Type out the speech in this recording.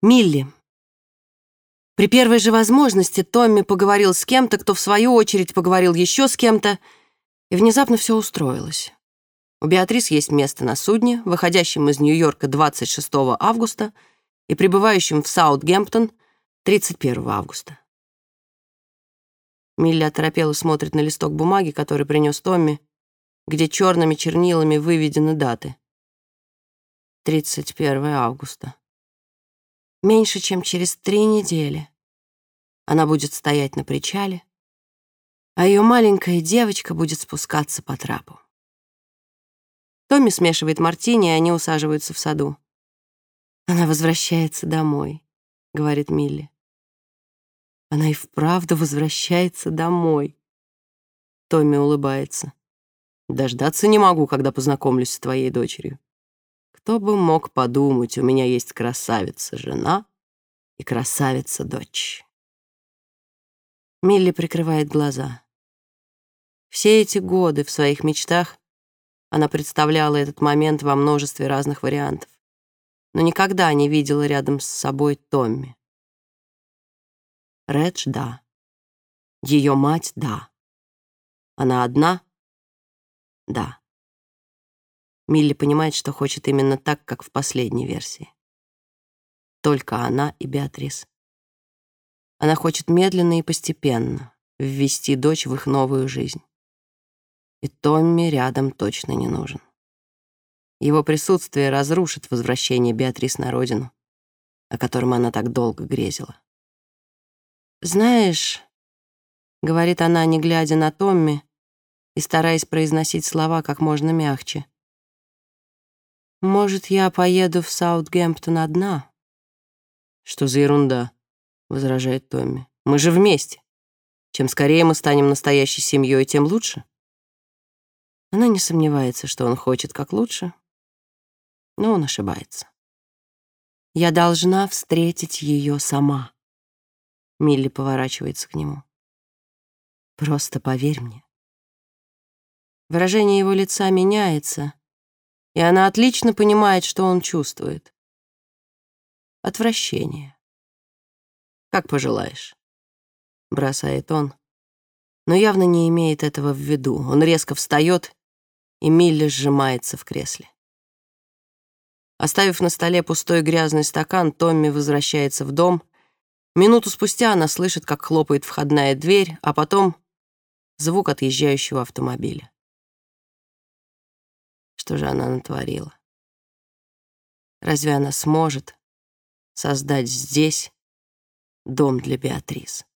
Милли. При первой же возможности Томми поговорил с кем-то, кто в свою очередь поговорил еще с кем-то, и внезапно все устроилось. У Беатрис есть место на судне, выходящем из Нью-Йорка 26 августа и прибывающем в Саутгемптон 31 августа. Милли оторопела смотрит на листок бумаги, который принес Томми, где черными чернилами выведены даты. 31 августа. Меньше чем через три недели она будет стоять на причале, а ее маленькая девочка будет спускаться по трапу. Томми смешивает мартини, и они усаживаются в саду. «Она возвращается домой», — говорит Милли. «Она и вправду возвращается домой». Томми улыбается. «Дождаться не могу, когда познакомлюсь с твоей дочерью». Кто бы мог подумать, у меня есть красавица-жена и красавица-дочь. Милли прикрывает глаза. Все эти годы в своих мечтах она представляла этот момент во множестве разных вариантов, но никогда не видела рядом с собой Томми. Редж — да. Ее мать — да. Она одна — да. Милли понимает, что хочет именно так, как в последней версии. Только она и Беатрис. Она хочет медленно и постепенно ввести дочь в их новую жизнь. И Томми рядом точно не нужен. Его присутствие разрушит возвращение Беатрис на родину, о котором она так долго грезила. «Знаешь», — говорит она, не глядя на Томми и стараясь произносить слова как можно мягче, — может, я поеду в Саутгемптон одна? Что за ерунда, возражает Томми. Мы же вместе. Чем скорее мы станем настоящей семьей, тем лучше. Она не сомневается, что он хочет как лучше, но он ошибается. Я должна встретить ее сама. Милли поворачивается к нему. Просто поверь мне. Выражение его лица меняется, и она отлично понимает, что он чувствует. Отвращение. «Как пожелаешь», — бросает он, но явно не имеет этого в виду. Он резко встает, и Милли сжимается в кресле. Оставив на столе пустой грязный стакан, Томми возвращается в дом. Минуту спустя она слышит, как хлопает входная дверь, а потом звук отъезжающего автомобиля. Что же она натворила? Разве она сможет создать здесь дом для Беатрис?